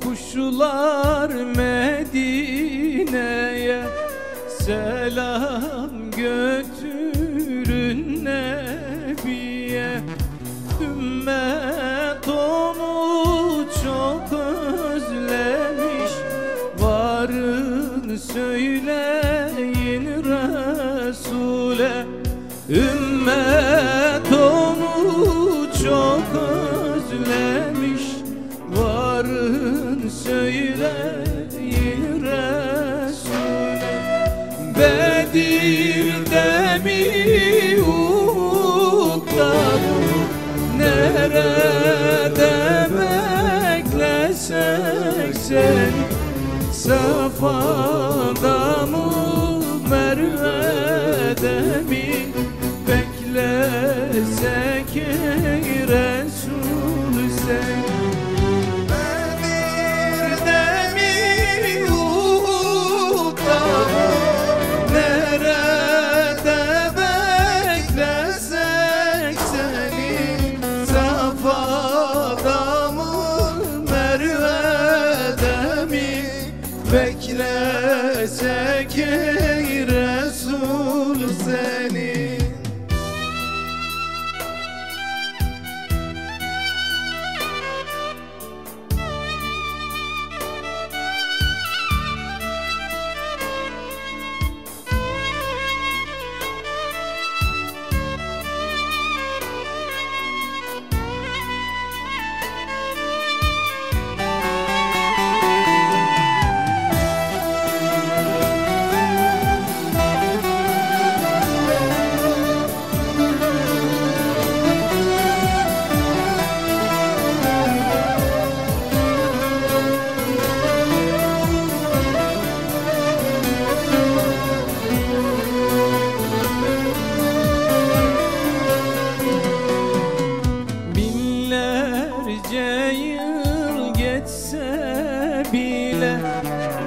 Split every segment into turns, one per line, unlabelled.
kuşlar Medine'ye Selam götürün Nebi'ye. Ümmet onu çok özlemiş Varın söyle Bedir'de mi Uhud'da mı Nerede beklesek seni? Safada mı Merve'de Beklesek ey Resul seni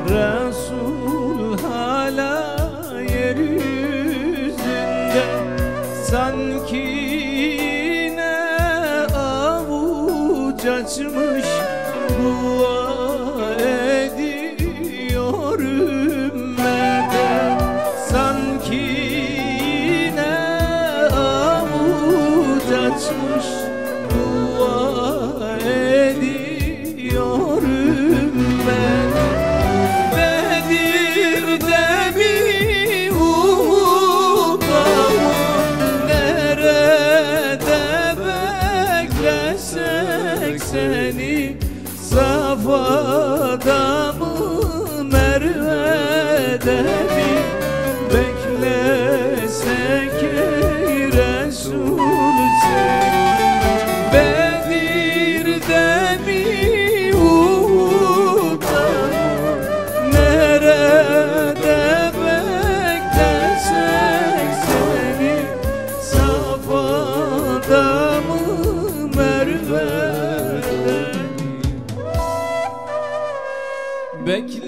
Resul hala yeryüzünde. Sanki yine avuç açmış Dua Mustafa'da mı Merve'de? Bekle